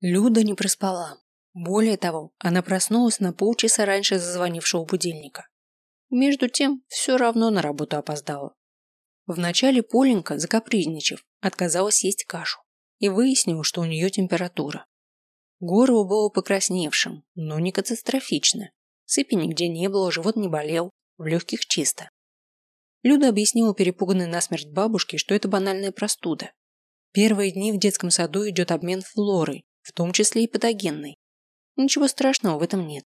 Люда не проспала. Более того, она проснулась на полчаса раньше зазвонившего будильника. Между тем, все равно на работу опоздала. Вначале Поленька, закапризничав, отказалась есть кашу и выяснила, что у нее температура. Горло было покрасневшим, но не катастрофично. Сыпи нигде не было, живот не болел, в легких чисто. Люда объяснила перепуганной насмерть бабушке, что это банальная простуда. Первые дни в детском саду идет обмен флорой, в том числе и патогенной. Ничего страшного в этом нет.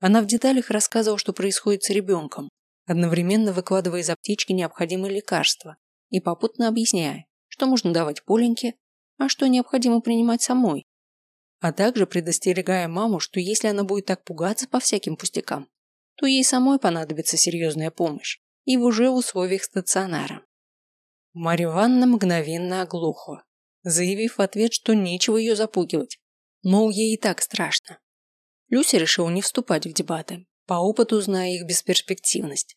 Она в деталях рассказывала, что происходит с ребенком, одновременно выкладывая из аптечки необходимые лекарства и попутно объясняя, что можно давать Поленьке, а что необходимо принимать самой. А также предостерегая маму, что если она будет так пугаться по всяким пустякам, то ей самой понадобится серьезная помощь, и в уже условиях стационара. Марья Ивановна мгновенно оглохла, заявив в ответ, что нечего ее запугивать, мол, ей и так страшно. Люся решила не вступать в дебаты, по опыту зная их бесперспективность.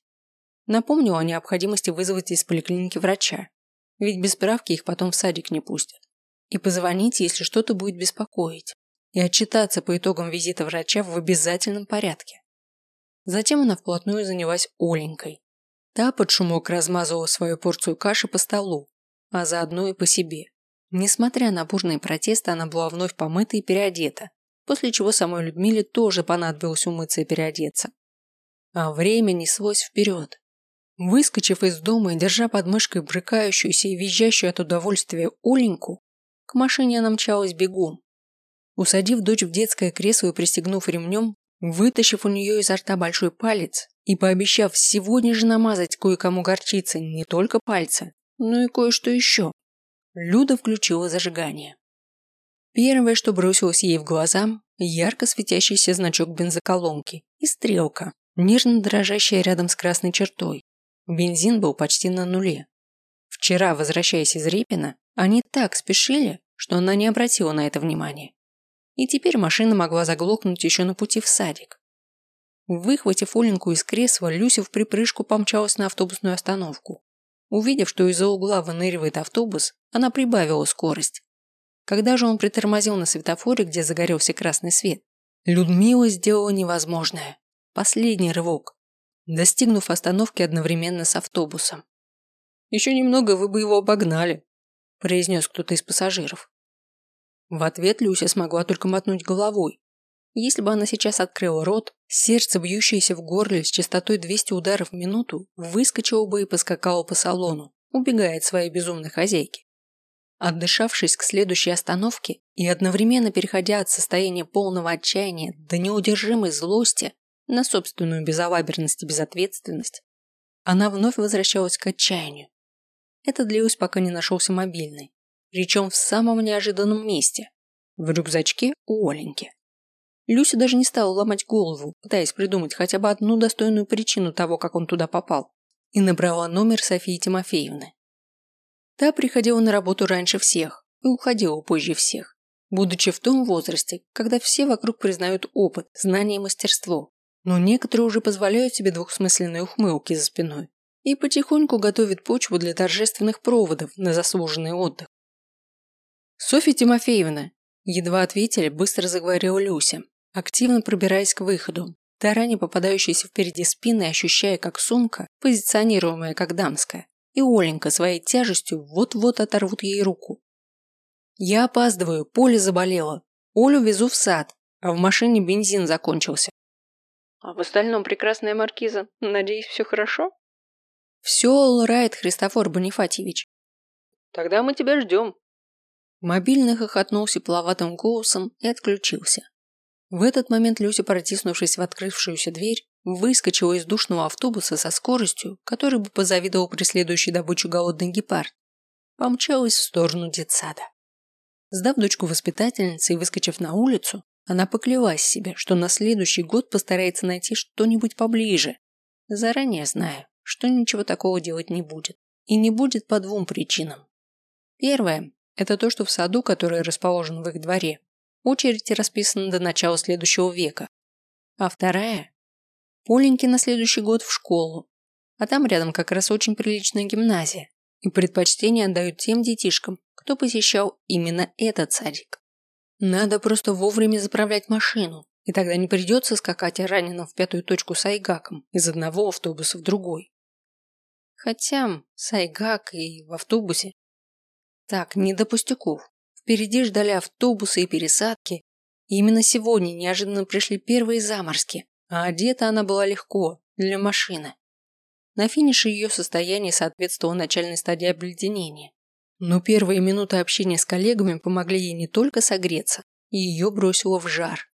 Напомнила о необходимости вызвать из поликлиники врача, ведь без справки их потом в садик не пустят, и позвонить, если что-то будет беспокоить, и отчитаться по итогам визита врача в обязательном порядке. Затем она вплотную занялась Оленькой. Та под шумок размазывала свою порцию каши по столу, а заодно и по себе. Несмотря на бурные протесты, она была вновь помыта и переодета, после чего самой Людмиле тоже понадобилось умыться и переодеться. А время неслось вперед. Выскочив из дома и держа под мышкой брыкающуюся и визжащую от удовольствия Оленьку, к машине она мчалась бегом. Усадив дочь в детское кресло и пристегнув ремнем, вытащив у нее изо рта большой палец и пообещав сегодня же намазать кое-кому горчицей не только пальцы, но и кое-что еще, Люда включила зажигание. Первое, что бросилось ей в глаза, ярко светящийся значок бензоколонки и стрелка, нежно дрожащая рядом с красной чертой. Бензин был почти на нуле. Вчера, возвращаясь из Репина, они так спешили, что она не обратила на это внимания. И теперь машина могла заглохнуть еще на пути в садик. Выхватив Оленьку из кресла, Люся в припрыжку помчалась на автобусную остановку. Увидев, что из-за угла выныривает автобус, она прибавила скорость когда же он притормозил на светофоре, где загорелся красный свет, Людмила сделала невозможное. Последний рывок, достигнув остановки одновременно с автобусом. «Еще немного, вы бы его обогнали», – произнес кто-то из пассажиров. В ответ Люся смогла только мотнуть головой. Если бы она сейчас открыла рот, сердце, бьющееся в горле с частотой 200 ударов в минуту, выскочило бы и поскакало по салону, убегая от своей безумной хозяйки. Отдышавшись к следующей остановке и одновременно переходя от состояния полного отчаяния до неудержимой злости на собственную безалаберность и безответственность, она вновь возвращалась к отчаянию. Это длилось, пока не нашелся мобильный, причем в самом неожиданном месте, в рюкзачке у Оленьки. Люся даже не стала ломать голову, пытаясь придумать хотя бы одну достойную причину того, как он туда попал, и набрала номер Софии Тимофеевны. Та приходила на работу раньше всех и уходила позже всех, будучи в том возрасте, когда все вокруг признают опыт, знание и мастерство. Но некоторые уже позволяют себе двухсмысленные ухмылки за спиной и потихоньку готовят почву для торжественных проводов на заслуженный отдых. «Софья Тимофеевна!» Едва ответили, быстро заговорила Люся, активно пробираясь к выходу, таранее попадающейся впереди спины ощущая, как сумка, позиционируемая как дамская, и Оленька своей тяжестью вот-вот оторвут ей руку. Я опаздываю, Поле заболела. Олю везу в сад, а в машине бензин закончился. А в остальном прекрасная маркиза. Надеюсь, все хорошо? Все лрает Христофор Бонифатьевич. Тогда мы тебя ждем. Мобильный хохотнул сепловатым голосом и отключился. В этот момент Люся, протиснувшись в открывшуюся дверь, выскочила из душного автобуса со скоростью, которой бы позавидовал преследующий добычу голодный гепард, помчалась в сторону детсада. Сдав дочку воспитательнице и выскочив на улицу, она поклялась себе, что на следующий год постарается найти что-нибудь поближе, заранее зная, что ничего такого делать не будет. И не будет по двум причинам. Первое – это то, что в саду, который расположен в их дворе, очередь расписана до начала следующего века. А вторая Поленьке на следующий год в школу, а там рядом как раз очень приличная гимназия, и предпочтение отдают тем детишкам, кто посещал именно этот садик. Надо просто вовремя заправлять машину, и тогда не придется скакать раненым в пятую точку с Айгаком из одного автобуса в другой. Хотя с Айгак и в автобусе. Так, не до пустяков. Впереди ждали автобусы и пересадки, и именно сегодня неожиданно пришли первые заморски, а одета она была легко, для машины. На финише ее состояние соответствовало начальной стадии обледенения. Но первые минуты общения с коллегами помогли ей не только согреться, и ее бросило в жар.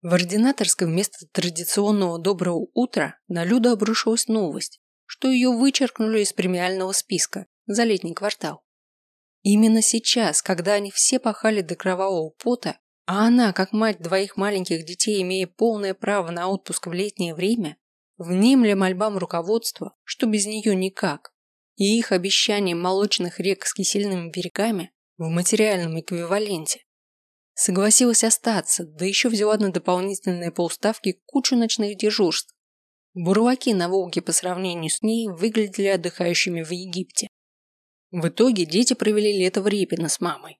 В ординаторской вместо традиционного доброго утра на Люду обрушилась новость, что ее вычеркнули из премиального списка за летний квартал. Именно сейчас, когда они все пахали до кровавого пота, а она, как мать двоих маленьких детей, имея полное право на отпуск в летнее время, внемля мольбам руководства, что без нее никак, и их обещанием молочных рек с кисельными берегами в материальном эквиваленте. Согласилась остаться, да еще взяла на дополнительные полставки кучу ночных дежурств. Бурлаки на Волге по сравнению с ней выглядели отдыхающими в Египте. В итоге дети провели лето в Репино с мамой.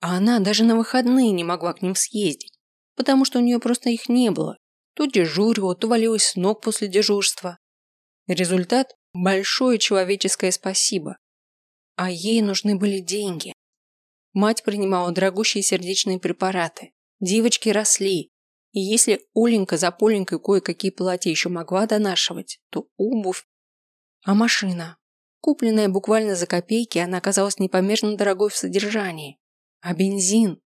А она даже на выходные не могла к ним съездить, потому что у нее просто их не было. То дежурила, то валилась с ног после дежурства. Результат – большое человеческое спасибо. А ей нужны были деньги. Мать принимала дорогущие сердечные препараты. Девочки росли. И если Оленька за Поленькой кое-какие платья еще могла донашивать, то обувь. А машина? Купленная буквально за копейки, она оказалась непомерно дорогой в содержании. А бензин?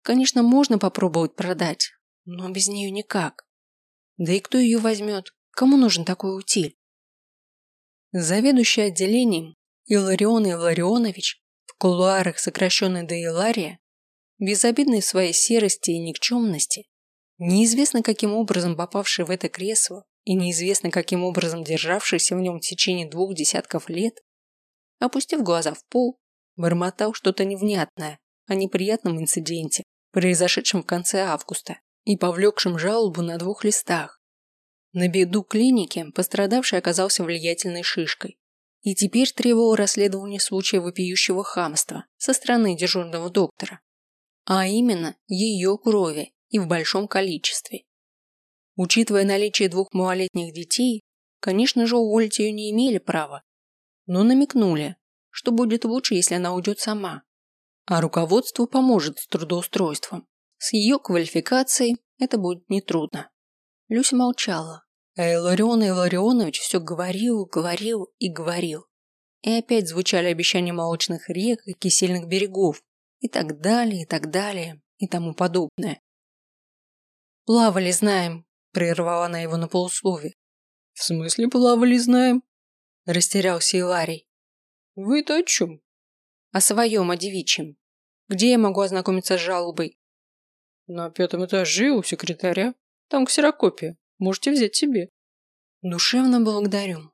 Конечно, можно попробовать продать, но без нее никак. Да и кто ее возьмет? Кому нужен такой утиль? Заведующий отделением Иларион Илларионович, в кулуарах сокращенный до Илария, безобидный в своей серости и никчемности, неизвестно каким образом попавший в это кресло и неизвестно каким образом державшийся в нем в течение двух десятков лет, опустив глаза в пол, бормотал что-то невнятное, о неприятном инциденте, произошедшем в конце августа и повлекшем жалобу на двух листах. На беду клиники пострадавший оказался влиятельной шишкой и теперь требовал расследования случая вопиющего хамства со стороны дежурного доктора, а именно ее крови и в большом количестве. Учитывая наличие двух малолетних детей, конечно же, уволить ее не имели права, но намекнули, что будет лучше, если она уйдет сама, а руководству поможет с трудоустройством. С ее квалификацией это будет нетрудно. Люся молчала, а Иларион Иларионович все говорил, говорил и говорил. И опять звучали обещания молочных рек и кисельных берегов, и так далее, и так далее, и тому подобное. «Плавали, знаем», – прервала она его на полуслове. «В смысле плавали, знаем?» – растерялся Иларий. «Вы-то о чем?» О своем, о девичьем. Где я могу ознакомиться с жалобой? На пятом этаже у секретаря. Там ксерокопия. Можете взять себе. Душевно благодарю.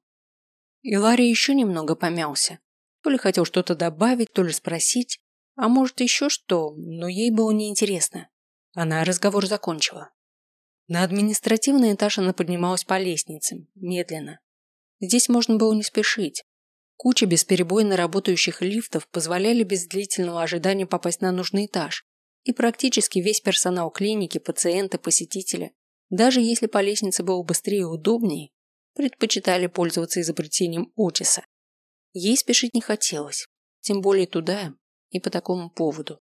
И Ларри еще немного помялся. То ли хотел что-то добавить, то ли спросить, а может еще что, но ей было неинтересно. Она разговор закончила. На административный этаж она поднималась по лестнице, медленно. Здесь можно было не спешить. Куча бесперебойно работающих лифтов позволяли без длительного ожидания попасть на нужный этаж. И практически весь персонал клиники, пациенты, посетители, даже если по лестнице было быстрее и удобнее, предпочитали пользоваться изобретением Отиса. Ей спешить не хотелось, тем более туда и по такому поводу.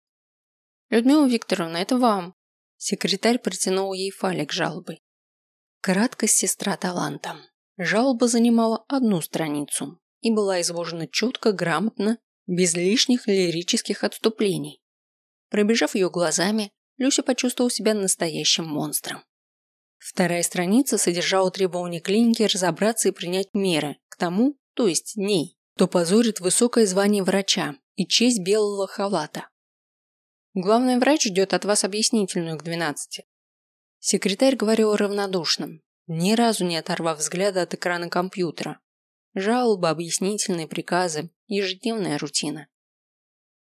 «Людмила Викторовна, это вам!» Секретарь протянул ей файлик жалобы. Краткость сестра таланта. Жалоба занимала одну страницу, и была изложена четко, грамотно, без лишних лирических отступлений. Пробежав ее глазами, Люся почувствовала себя настоящим монстром. Вторая страница содержала требования клиники разобраться и принять меры к тому, то есть ней, кто позорит высокое звание врача и честь белого халата. Главный врач ждет от вас объяснительную к 12. Секретарь говорил равнодушным, ни разу не оторвав взгляда от экрана компьютера, Жалобы, объяснительные приказы, ежедневная рутина.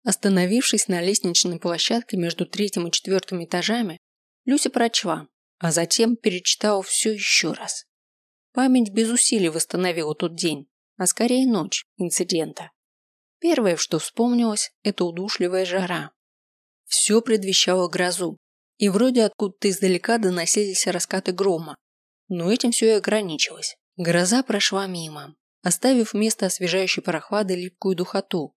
Остановившись на лестничной площадке между третьим и четвертым этажами, Люся прочла, а затем перечитала все еще раз. Память без усилий восстановила тот день, а скорее ночь инцидента. Первое, что вспомнилось, это удушливая жара. Все предвещало грозу. И вроде откуда-то издалека доносились раскаты грома. Но этим все и ограничилось. Гроза прошла мимо, оставив вместо освежающей прохлады липкую духоту.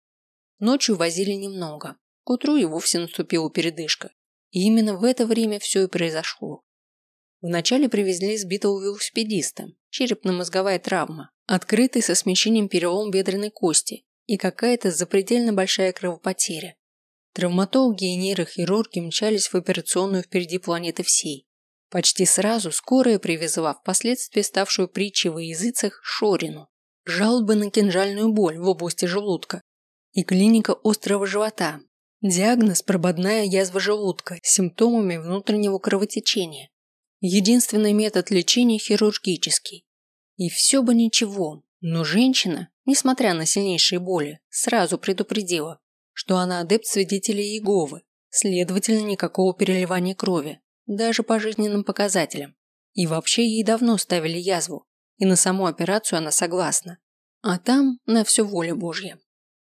Ночью возили немного. К утру и вовсе наступила передышка. И именно в это время все и произошло. Вначале привезли сбитого велосипедиста, черепно-мозговая травма, открытый со смещением перелом бедренной кости и какая-то запредельно большая кровопотеря. Травматологи и нейрохирурги мчались в операционную впереди планеты всей. Почти сразу скорая привезла впоследствии ставшую притчей во языцах Шорину. Жалобы на кинжальную боль в области желудка и клиника острого живота. Диагноз – прободная язва желудка с симптомами внутреннего кровотечения. Единственный метод лечения – хирургический. И все бы ничего, но женщина, несмотря на сильнейшие боли, сразу предупредила, что она адепт свидетелей Иеговы, следовательно, никакого переливания крови, даже по жизненным показателям. И вообще ей давно ставили язву, и на саму операцию она согласна. А там на все воля Божья.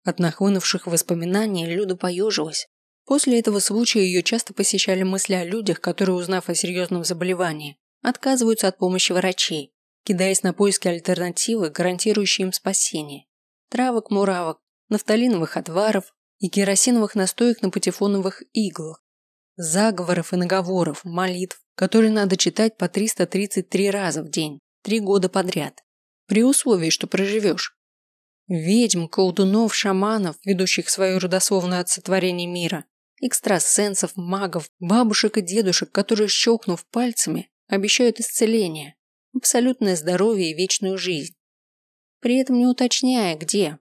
От нахлынувших воспоминаний Люда поежилась. После этого случая ее часто посещали мысли о людях, которые, узнав о серьезном заболевании, отказываются от помощи врачей, кидаясь на поиски альтернативы, гарантирующей им спасение. Травок, муравок, нафталиновых отваров и керосиновых настоек на патефоновых иглах. Заговоров и наговоров, молитв, которые надо читать по 333 раза в день, три года подряд. При условии, что проживешь. Ведьм, колдунов, шаманов, ведущих свое родословное от сотворения мира, экстрасенсов, магов, бабушек и дедушек, которые, щелкнув пальцами, обещают исцеление, абсолютное здоровье и вечную жизнь. При этом не уточняя, где.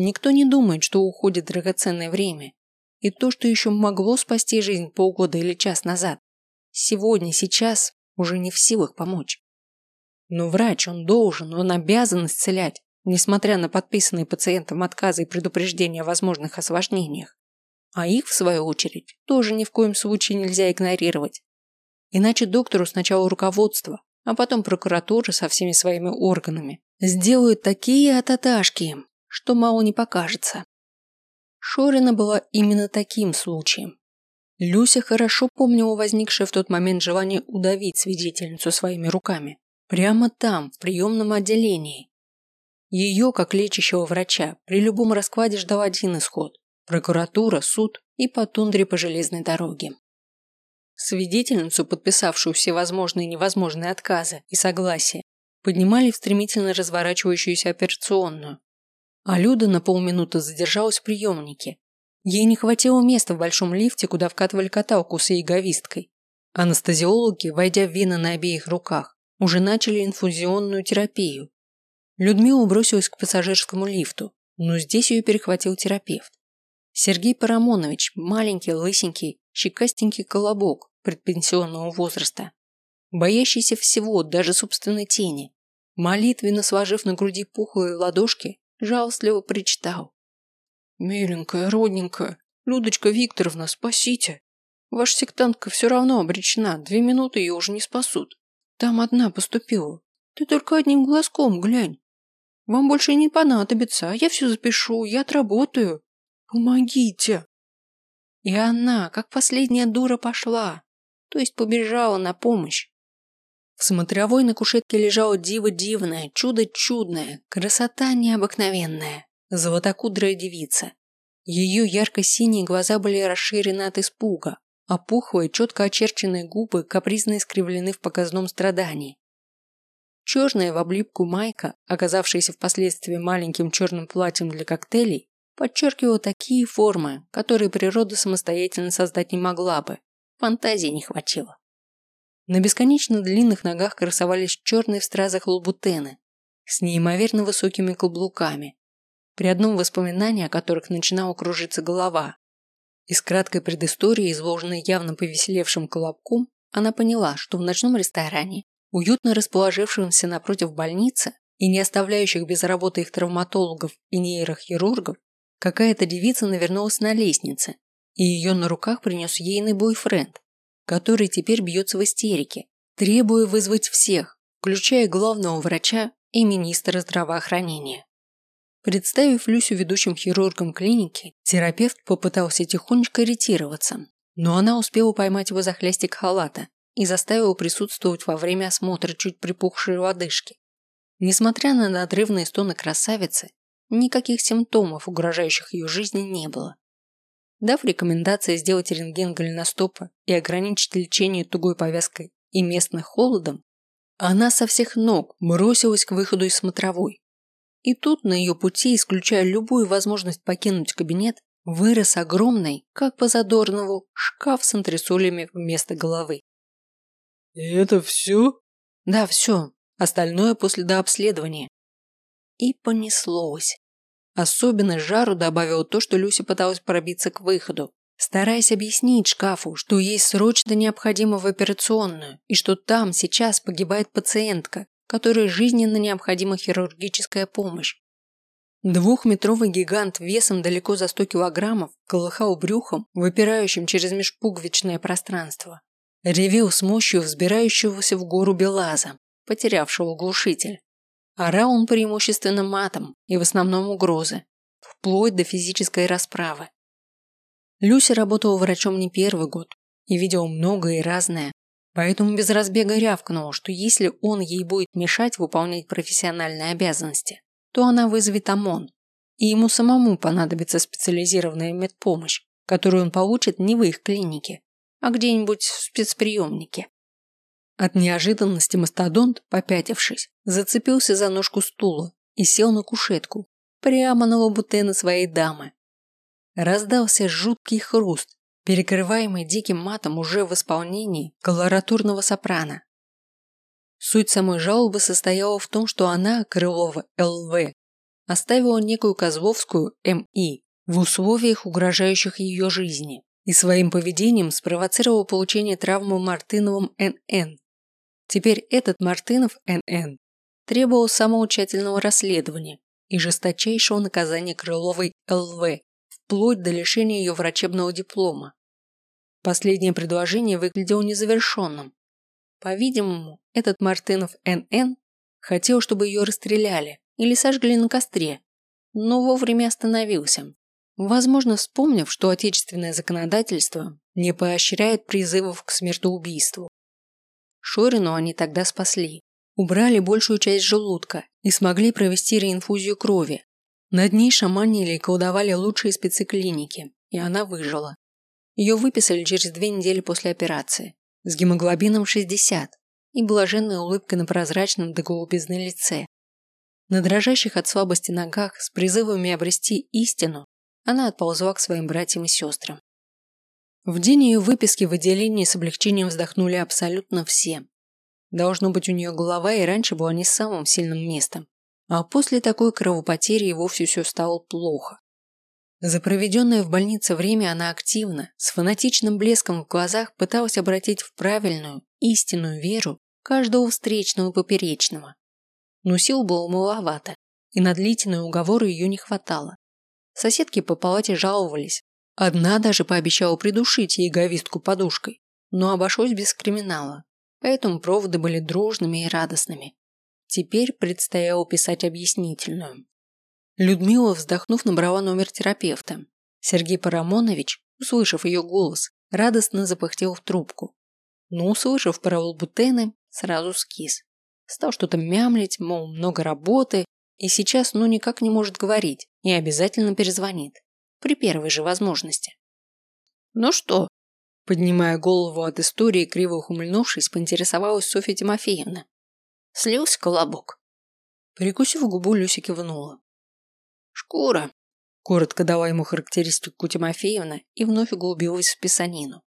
Никто не думает, что уходит драгоценное время. И то, что еще могло спасти жизнь полгода или час назад, сегодня, сейчас уже не в силах помочь. Но врач, он должен, он обязан исцелять, несмотря на подписанные пациентам отказы и предупреждения о возможных осложнениях. А их, в свою очередь, тоже ни в коем случае нельзя игнорировать. Иначе доктору сначала руководство, а потом прокуратура со всеми своими органами сделают такие ататашки, что мало не покажется. Шорина была именно таким случаем. Люся хорошо помнила возникшее в тот момент желание удавить свидетельницу своими руками. Прямо там, в приемном отделении. Ее, как лечащего врача, при любом раскладе ждал один исход – прокуратура, суд и по тундре по железной дороге. Свидетельницу, подписавшую всевозможные и невозможные отказы и согласия, поднимали в стремительно разворачивающуюся операционную. А Люда на полминуты задержалась в приемнике. Ей не хватило места в большом лифте, куда вкатывали каталку с яйговисткой. Анестезиологи, войдя в вены на обеих руках, уже начали инфузионную терапию. Людмила бросилась к пассажирскому лифту, но здесь ее перехватил терапевт. Сергей Парамонович, маленький, лысенький, щекастенький колобок предпенсионного возраста, боящийся всего, даже собственной тени, молитвенно сложив на груди пухлые ладошки, жалостливо причитал. «Миленькая, родненькая, Людочка Викторовна, спасите! Ваша сектантка все равно обречена, две минуты ее уже не спасут. Там одна поступила. Ты только одним глазком глянь. Вам больше не понадобится, а я все запишу, я отработаю. Помогите!» И она, как последняя дура, пошла, то есть побежала на помощь. В смотревой на кушетке лежало диво дивное, чудо чудное, красота необыкновенная, золотокудрая девица. Ее ярко-синие глаза были расширены от испуга, а пухлые, четко очерченные губы капризно искривлены в показном страдании. Черная в облипку майка, оказавшаяся впоследствии маленьким черным платьем для коктейлей, подчеркивала такие формы, которые природа самостоятельно создать не могла бы. Фантазии не хватило. На бесконечно длинных ногах красовались черные в стразах лабутены с неимоверно высокими каблуками, при одном воспоминании о которых начинала кружиться голова. Из краткой предыстории, изложенной явно повеселевшим колобком, она поняла, что в ночном ресторане, уютно расположившемся напротив больницы и не оставляющих без работы их травматологов и нейрохирургов, Какая-то девица навернулась на лестнице, и ее на руках принес ейный бойфренд, который теперь бьется в истерике, требуя вызвать всех, включая главного врача и министра здравоохранения. Представив Люсю ведущим хирургом клиники, терапевт попытался тихонечко ретироваться, но она успела поймать его за хлястик халата и заставила присутствовать во время осмотра чуть припухшей лодыжки. Несмотря на надрывные стоны красавицы, никаких симптомов, угрожающих ее жизни, не было. Дав рекомендации сделать рентген голеностопа и ограничить лечение тугой повязкой и местным холодом, она со всех ног бросилась к выходу из смотровой. И тут на ее пути, исключая любую возможность покинуть кабинет, вырос огромный, как по Задорнову, шкаф с антресолями вместо головы. «Это все?» «Да, все. Остальное после дообследования». И понеслось. Особенно жару добавило то, что Люся пыталась пробиться к выходу, стараясь объяснить шкафу, что ей срочно необходимо в операционную и что там сейчас погибает пациентка, которой жизненно необходима хирургическая помощь. Двухметровый гигант весом далеко за 100 килограммов колыхал брюхом, выпирающим через межпуговичное пространство. Ревел с мощью взбирающегося в гору Белаза, потерявшего глушитель. Орал он преимущественно матом и в основном угрозы, вплоть до физической расправы. Люся работала врачом не первый год и видела многое и разное, поэтому без разбега рявкнула, что если он ей будет мешать выполнять профессиональные обязанности, то она вызовет ОМОН, и ему самому понадобится специализированная медпомощь, которую он получит не в их клинике, а где-нибудь в спецприемнике. От неожиданности мастодонт, попятившись, зацепился за ножку стула и сел на кушетку, прямо на лабутены своей дамы. Раздался жуткий хруст, перекрываемый диким матом уже в исполнении колоратурного сопрано. Суть самой жалобы состояла в том, что она, Крылова ЛВ, оставила некую Козловскую МИ в условиях, угрожающих ее жизни, и своим поведением спровоцировала получение травмы Мартыновым НН, Теперь этот Мартынов НН требовал самого тщательного расследования и жесточайшего наказания Крыловой ЛВ, вплоть до лишения ее врачебного диплома. Последнее предложение выглядело незавершенным. По-видимому, этот Мартынов НН хотел, чтобы ее расстреляли или сожгли на костре, но вовремя остановился. Возможно, вспомнив, что отечественное законодательство не поощряет призывов к смертоубийству. Шорину они тогда спасли. Убрали большую часть желудка и смогли провести реинфузию крови. Над ней шаманили и колдовали лучшие спецы клиники, и она выжила. Ее выписали через две недели после операции, с гемоглобином 60 и блаженной улыбкой на прозрачном до голубизны лице. На дрожащих от слабости ногах с призывами обрести истину она отползла к своим братьям и сестрам. В день ее выписки в отделении с облегчением вздохнули абсолютно все. Должно быть, у нее голова и раньше была не самым сильным местом, а после такой кровопотери и вовсе все стало плохо. За проведенное в больнице время она активно, с фанатичным блеском в глазах пыталась обратить в правильную, истинную веру каждого встречного поперечного. Но сил было маловато, и на длительные уговоры ее не хватало. Соседки по палате жаловались, Одна даже пообещала придушить ей эгоистку подушкой, но обошлось без криминала, поэтому проводы были дружными и радостными. Теперь предстояло писать объяснительную. Людмила, вздохнув, набрала номер терапевта. Сергей Парамонович, услышав ее голос, радостно запыхтел в трубку. Но, услышав про Лбутены, сразу скис. Стал что-то мямлить, мол, много работы, и сейчас ну никак не может говорить, и обязательно перезвонит при первой же возможности. «Ну что?» Поднимая голову от истории, криво ухмыльнувшись, поинтересовалась Софья Тимофеевна. Слился колобок. Прикусив губу, Люся кивнула. «Шкура», – коротко дала ему характеристику Тимофеевна и вновь углубилась в писанину.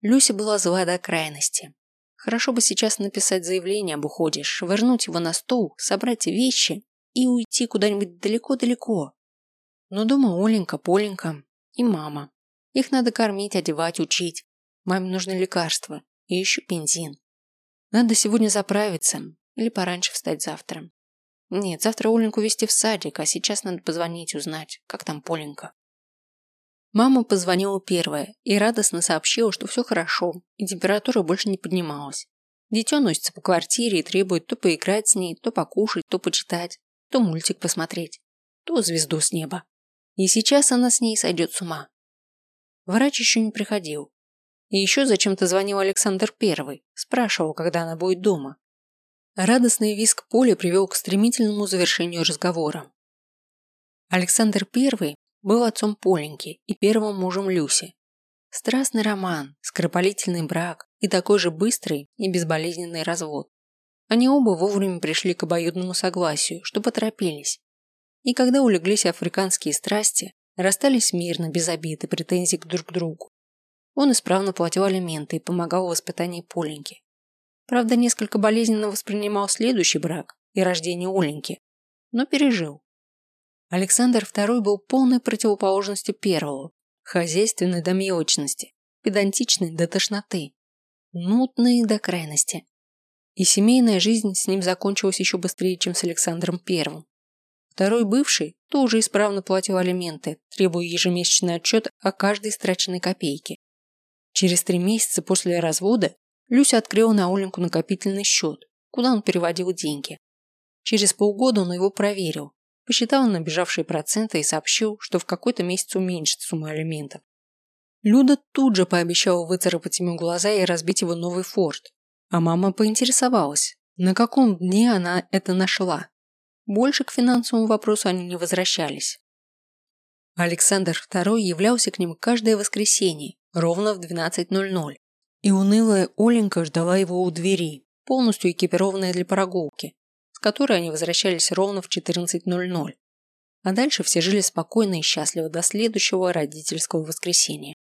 Люся была зла до крайности. Хорошо бы сейчас написать заявление об уходе, швырнуть его на стол, собрать вещи и уйти куда-нибудь далеко-далеко, но дома Оленька, Поленька и мама. Их надо кормить, одевать, учить. Маме нужны лекарства и еще бензин. Надо сегодня заправиться или пораньше встать завтра. Нет, завтра Оленьку вести в садик, а сейчас надо позвонить, узнать, как там Поленька. Мама позвонила первая и радостно сообщила, что все хорошо, и температура больше не поднималась. Дитё носится по квартире и требует то поиграть с ней, то покушать, то почитать, то мультик посмотреть. то звезду с неба. И сейчас она с ней сойдет с ума. Врач еще не приходил. И еще зачем-то звонил Александр Первый, спрашивал, когда она будет дома. Радостный визг Поля привел к стремительному завершению разговора. Александр Первый был отцом Поленьки и первым мужем Люси. Страстный роман, скоропалительный брак и такой же быстрый и безболезненный развод. Они оба вовремя пришли к обоюдному согласию, что поторопились. И когда улеглись африканские страсти, расстались мирно, без обид и претензий к друг другу. Он исправно платил алименты и помогал в воспитании Поленьки. Правда, несколько болезненно воспринимал следующий брак и рождение Оленьки, но пережил. Александр II был полной противоположностью первого, хозяйственной до мелочности, педантичной до тошноты, нудной до крайности. И семейная жизнь с ним закончилась еще быстрее, чем с Александром Первым. Второй бывший тоже исправно платил алименты, требуя ежемесячный отчет о каждой страченной копейке. Через три месяца после развода Люся открыла на Оленьку накопительный счет, куда он переводил деньги. Через полгода он его проверил, посчитал набежавшие проценты и сообщил, что в какой-то месяц уменьшит сумму алиментов. Люда тут же пообещала выцарапать ему глаза и разбить его новый форт, а мама поинтересовалась, на каком дне она это нашла. Больше к финансовому вопросу они не возвращались. Александр II являлся к ним каждое воскресенье, ровно в 12.00. И унылая Оленька ждала его у двери, полностью экипированная для прогулки, с которой они возвращались ровно в 14.00. А дальше все жили спокойно и счастливо до следующего родительского воскресенья.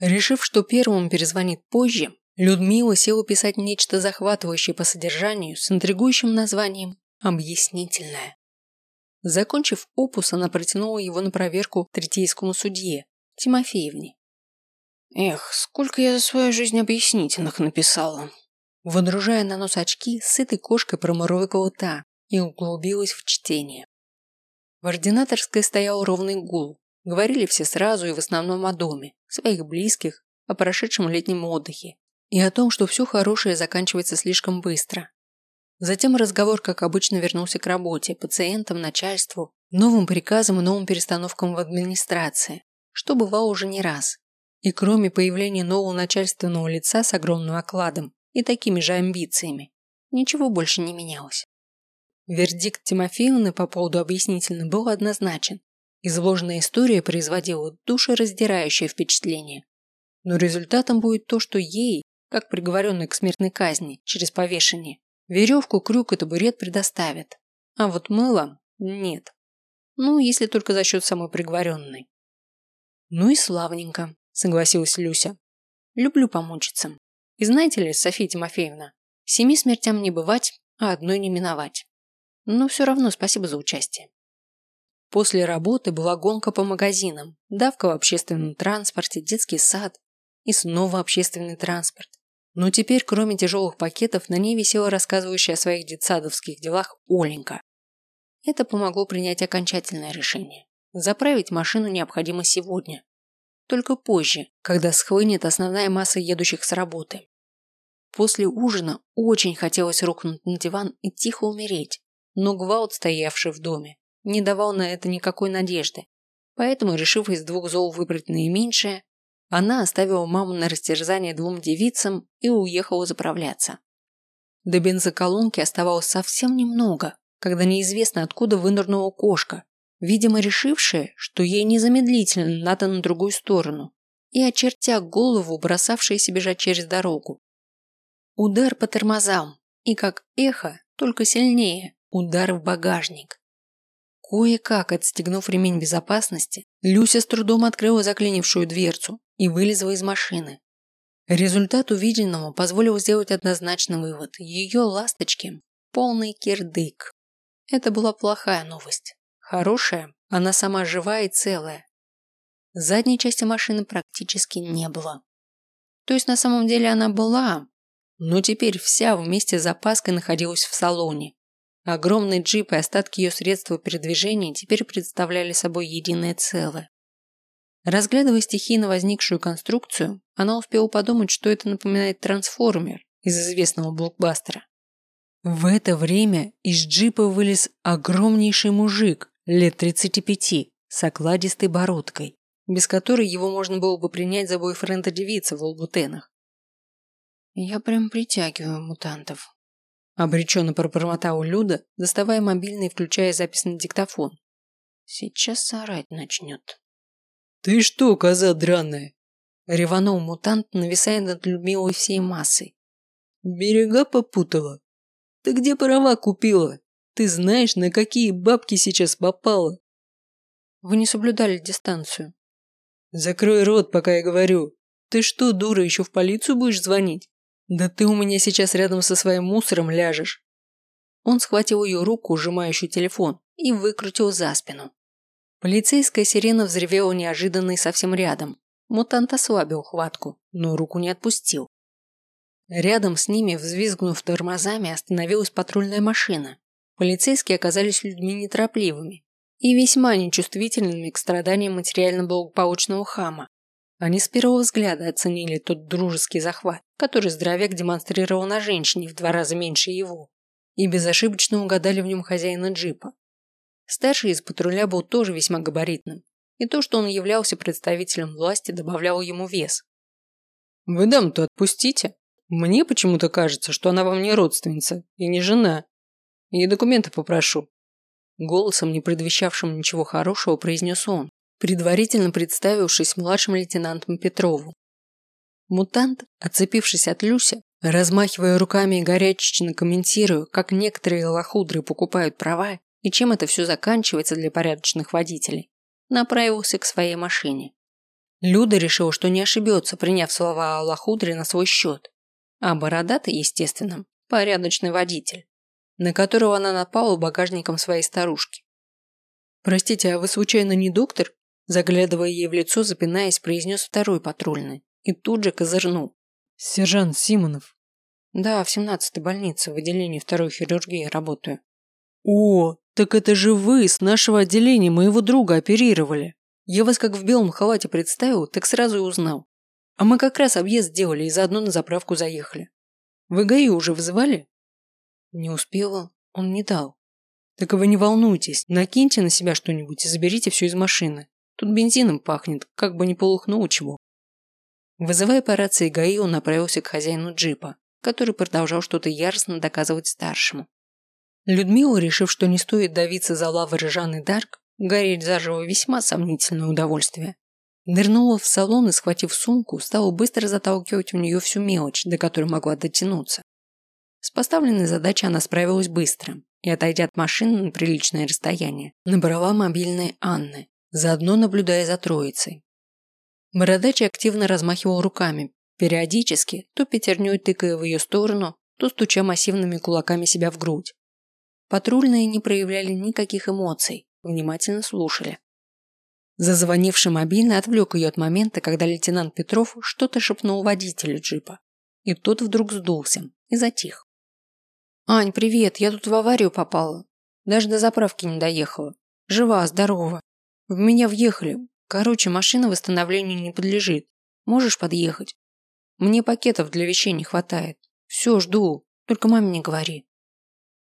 Решив, что первым перезвонит позже, Людмила села писать нечто захватывающее по содержанию с интригующим названием «Объяснительное». Закончив опус, она протянула его на проверку третейскому судье, Тимофеевне. Эх, сколько я за свою жизнь объяснительных написала. Водружая на нос очки, сытой кошкой промурлыкала та и углубилась в чтение. В ординаторской стоял ровный гул. Говорили все сразу и в основном о доме, своих близких, о прошедшем летнем отдыхе и о том, что все хорошее заканчивается слишком быстро. Затем разговор, как обычно, вернулся к работе, пациентам, начальству, новым приказам и новым перестановкам в администрации, что бывало уже не раз. И кроме появления нового начальственного лица с огромным окладом и такими же амбициями, ничего больше не менялось. Вердикт Тимофеевны по поводу объяснительно был однозначен. Изложенная история производила душераздирающее впечатление. Но результатом будет то, что ей, как приговоренный к смертной казни через повешение. Веревку, крюк и табурет предоставят. А вот мыло – нет. Ну, если только за счет самой приговоренной. Ну и славненько, согласилась Люся. Люблю помучиться. И знаете ли, София Тимофеевна, семи смертям не бывать, а одной не миновать. Но все равно спасибо за участие. После работы была гонка по магазинам, давка в общественном транспорте, детский сад и снова общественный транспорт. Но теперь, кроме тяжелых пакетов, на ней висела рассказывающая о своих детсадовских делах Оленька. Это помогло принять окончательное решение. Заправить машину необходимо сегодня. Только позже, когда схлынет основная масса едущих с работы. После ужина очень хотелось рухнуть на диван и тихо умереть, но гвалт, стоявший в доме, не давал на это никакой надежды. Поэтому, решив из двух зол выбрать наименьшее, она оставила маму на растерзание двум девицам и уехала заправляться. До бензоколонки оставалось совсем немного, когда неизвестно откуда вынырнула кошка, видимо решившая, что ей незамедлительно надо на другую сторону, и очертя голову, бросавшаяся бежать через дорогу. Удар по тормозам, и как эхо, только сильнее, удар в багажник. Кое-как, отстегнув ремень безопасности, Люся с трудом открыла заклинившую дверцу и вылезла из машины. Результат увиденного позволил сделать однозначный вывод. Ее ласточки – полный кирдык. Это была плохая новость. Хорошая – она сама живая и целая. Задней части машины практически не было. То есть на самом деле она была, но теперь вся вместе с запаской находилась в салоне. Огромный джип и остатки ее средства передвижения теперь представляли собой единое целое. Разглядывая стихийно возникшую конструкцию, она успела подумать, что это напоминает трансформер из известного блокбастера. В это время из джипа вылез огромнейший мужик лет 35, с окладистой бородкой, без которой его можно было бы принять за бойфренда девицы в Олбутенах. «Я прям притягиваю мутантов», – обреченно пробормотала Люда, доставая мобильный и включая запись на диктофон. «Сейчас орать начнет». «Ты что, коза драная?» Реванул мутант, нависая над Людмилой всей массой. «Берега попутала? Ты где права купила? Ты знаешь, на какие бабки сейчас попала?» «Вы не соблюдали дистанцию». «Закрой рот, пока я говорю. Ты что, дура, еще в полицию будешь звонить? Да ты у меня сейчас рядом со своим мусором ляжешь». Он схватил ее руку, сжимающую телефон, и выкрутил за спину. Полицейская сирена взревела неожиданно и совсем рядом. Мутант ослабил хватку, но руку не отпустил. Рядом с ними, взвизгнув тормозами, остановилась патрульная машина. Полицейские оказались людьми неторопливыми и весьма нечувствительными к страданиям материально-благополучного хама. Они с первого взгляда оценили тот дружеский захват, который здоровяк демонстрировал на женщине в два раза меньше его, и безошибочно угадали в нем хозяина джипа. Старший из патруля был тоже весьма габаритным, и то, что он являлся представителем власти, добавляло ему вес. «Вы даму-то отпустите. Мне почему-то кажется, что она вам не родственница и не жена. И документы попрошу». Голосом, не предвещавшим ничего хорошего, произнес он, предварительно представившись младшим лейтенантом Петрову. Мутант, отцепившись от Люся, размахивая руками и горячечно комментируя, как некоторые лохудры покупают права, и чем это все заканчивается для порядочных водителей, направился к своей машине. Люда решила, что не ошибется, приняв слова Аллахудри на свой счет. А бородатый, естественно, порядочный водитель, на которого она напала багажником своей старушки. «Простите, а вы случайно не доктор?» Заглядывая ей в лицо, запинаясь, произнес второй патрульный и тут же козырнул. «Сержант Симонов». «Да, в 17-й больнице, в отделении второй хирургии работаю». «О, так это же вы с нашего отделения моего друга оперировали. Я вас как в белом халате представил, так сразу и узнал. А мы как раз объезд делали и заодно на заправку заехали. Вы ГАИ уже вызывали? Не успела, он не дал. Так вы не волнуйтесь, накиньте на себя что-нибудь и заберите все из машины. Тут бензином пахнет, как бы не полухнуло чего. Вызывая по рации ГАИ, он направился к хозяину джипа, который продолжал что-то яростно доказывать старшему. Людмила, решив, что не стоит давиться за лавы Ржаны Дарк, гореть заживо весьма сомнительное удовольствие, нырнула в салон и, схватив сумку, стала быстро заталкивать в нее всю мелочь, до которой могла дотянуться. С поставленной задачей она справилась быстро и, отойдя от машины на приличное расстояние, набрала мобильной Анны, заодно наблюдая за троицей. Бородач активно размахивал руками, периодически то пятерней тыкая в ее сторону, то стуча массивными кулаками себя в грудь. Патрульные не проявляли никаких эмоций, внимательно слушали. Зазвонивший мобильный отвлек ее от момента, когда лейтенант Петров что-то шепнул водителю джипа. И тот вдруг сдулся и затих. «Ань, привет, я тут в аварию попала. Даже до заправки не доехала. Жива, здорова. В меня въехали. Короче, машина восстановлению не подлежит. Можешь подъехать? Мне пакетов для вещей не хватает. Все, жду. Только маме не говори.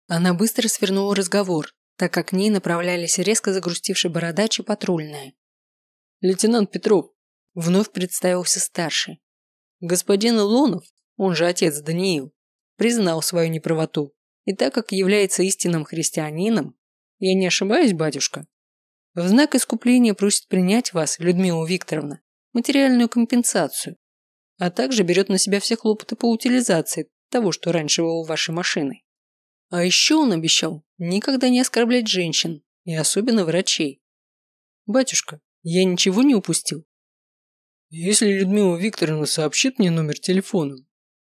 Она быстро свернула разговор, так как к ней направлялись резко загрустивший бородач и патрульные. «Лейтенант Петров», – вновь представился старший. «Господин Лунов, он же отец Даниил, признал свою неправоту, и так как является истинным христианином, я не ошибаюсь, батюшка, в знак искупления просит принять вас, Людмила Викторовна, материальную компенсацию, а также берет на себя все хлопоты по утилизации того, что раньше было вашей машиной. А еще он обещал никогда не оскорблять женщин, и особенно врачей. Батюшка, я ничего не упустил? Если Людмила Викторовна сообщит мне номер телефона,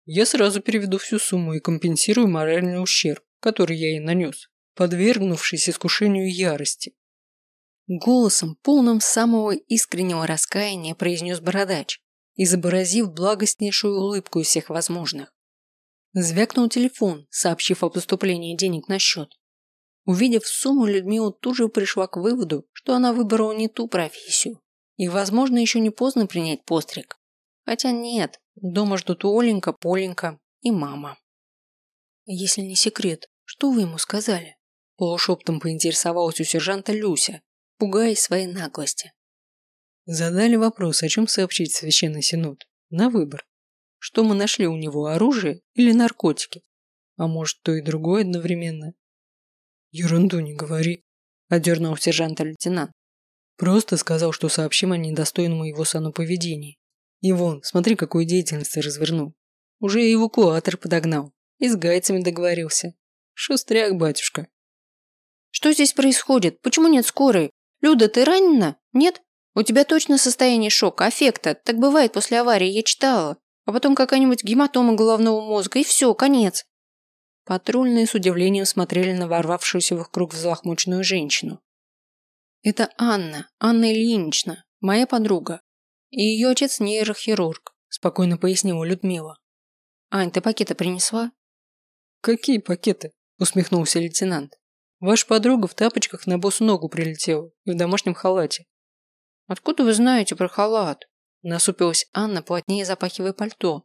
я сразу переведу всю сумму и компенсирую моральный ущерб, который я ей нанес, подвергнувшись искушению ярости. Голосом, полным самого искреннего раскаяния, произнес бородач, изобразив благостнейшую улыбку из всех возможных. Звякнул телефон, сообщив о поступлении денег на счет. Увидев сумму, Людмила тут же пришла к выводу, что она выбрала не ту профессию. И, возможно, еще не поздно принять постриг. Хотя нет, дома ждут Оленька, Поленька и мама. Если не секрет, что вы ему сказали? Полушептом поинтересовалась у сержанта Люся, пугаясь своей наглости. Задали вопрос, о чем сообщить Священный Синод. На выбор. Что мы нашли у него, оружие или наркотики? А может, то и другое одновременно? Ерунду не говори, одернул сержанта лейтенант. Просто сказал, что сообщим о недостойном его сану поведении. И вон, смотри, какую деятельность развернул. Уже и эвакуатор подогнал. И с гайцами договорился. Шустряк, батюшка. Что здесь происходит? Почему нет скорой? Люда, ты ранена? Нет? У тебя точно состояние шока, аффекта. Так бывает после аварии, я читала. А потом какая-нибудь гематома головного мозга, и все, конец. Патрульные с удивлением смотрели на ворвавшуюся в их круг взлохмоченную женщину. Это Анна, Анна Ильинична, моя подруга. И ее отец нейрохирург, спокойно пояснила Людмила. Ань, ты пакеты принесла? Какие пакеты? Усмехнулся лейтенант. Ваша подруга в тапочках на босу ногу прилетела и в домашнем халате. Откуда вы знаете про халат? Насупилась Анна, плотнее запахивая пальто.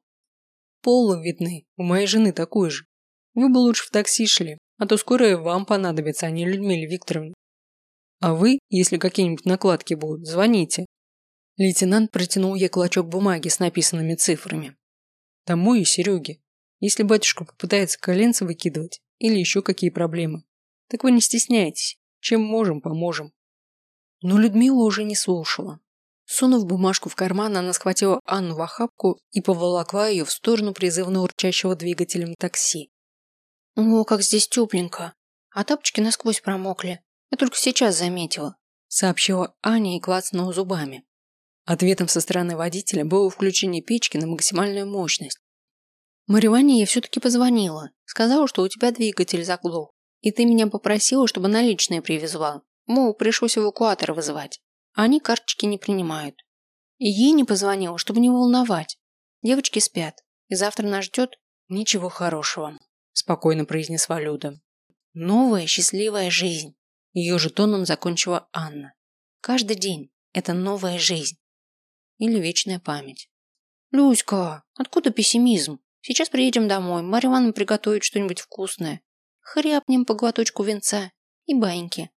Полы видны, у моей жены такой же. Вы бы лучше в такси шли, а то скоро и вам понадобится, а не Людмиле Викторовне. А вы, если какие-нибудь накладки будут, звоните. Лейтенант протянул ей клочок бумаги с написанными цифрами. Тому и Сереге. Если батюшка попытается коленца выкидывать или еще какие проблемы, так вы не стесняйтесь. Чем можем, поможем. Но Людмила уже не слушала. Сунув бумажку в карман, она схватила Анну в охапку и поволокла ее в сторону призывно урчащего двигателем такси. «О, как здесь тепленько! А тапочки насквозь промокли. Я только сейчас заметила», – сообщила Аня и клацнула зубами. Ответом со стороны водителя было включение печки на максимальную мощность. Мариване я все-таки позвонила. Сказала, что у тебя двигатель заглох. И ты меня попросила, чтобы наличные привезла. Мол, пришлось эвакуатор вызывать. Они карточки не принимают. И ей не позвонила, чтобы не волновать. Девочки спят. И завтра нас ждет ничего хорошего. Спокойно произнесла Люда. Новая счастливая жизнь. Ее же тоном закончила Анна. Каждый день – это новая жизнь. Или вечная память. Люська, откуда пессимизм? Сейчас приедем домой, Марья Ивановна приготовит что-нибудь вкусное. Хряпнем по глоточку венца и баньки.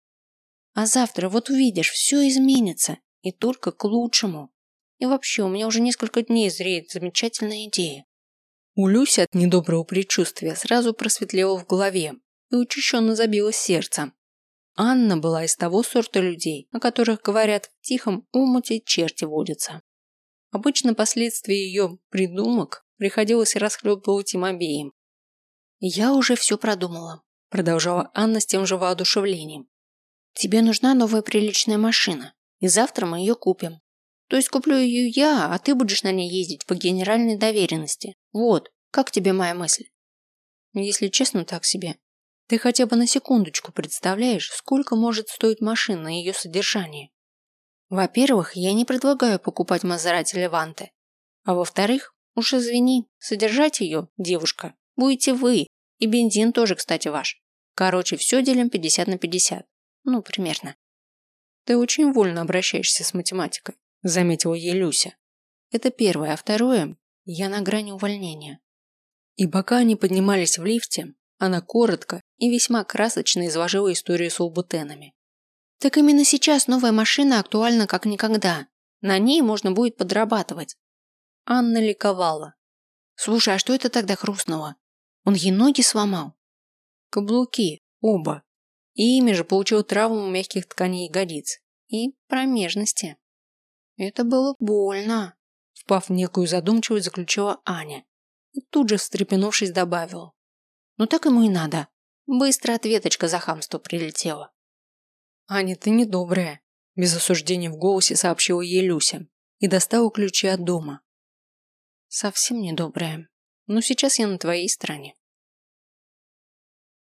А завтра, вот увидишь, все изменится. И только к лучшему. И вообще, у меня уже несколько дней зреет замечательная идея. У Люси от недоброго предчувствия сразу просветлело в голове и учащенно забилось сердце. Анна была из того сорта людей, о которых говорят в тихом умуте черти водятся. Обычно последствия ее придумок приходилось расхлебывать им обеим. «Я уже все продумала», – продолжала Анна с тем же воодушевлением. «Тебе нужна новая приличная машина, и завтра мы ее купим. То есть куплю ее я, а ты будешь на ней ездить по генеральной доверенности. Вот, как тебе моя мысль?» «Если честно, так себе. Ты хотя бы на секундочку представляешь, сколько может стоить машина и ее содержание? Во-первых, я не предлагаю покупать Мазерати Леванте. А во-вторых, уж извини, содержать ее, девушка, будете вы. И бензин тоже, кстати, ваш. Короче, все делим 50 на 50. Ну, примерно. Ты очень вольно обращаешься с математикой, заметила ей Люся. Это первое, а второе, я на грани увольнения. И пока они поднимались в лифте, она коротко и весьма красочно изложила историю с улбутенами. Так именно сейчас новая машина актуальна как никогда. На ней можно будет подрабатывать. Анна ликовала. Слушай, а что это тогда хрустнуло? Он ей ноги сломал? Каблуки, оба. И ими же получил травму мягких тканей ягодиц. И промежности. Это было больно. Впав в некую задумчивость, заключила Аня. И тут же, встрепенувшись, добавила. Ну так ему и надо. Быстро ответочка за хамство прилетела. Аня, ты недобрая. Без осуждения в голосе сообщила ей Люся и достала ключи от дома. Совсем недобрая. Но сейчас я на твоей стороне.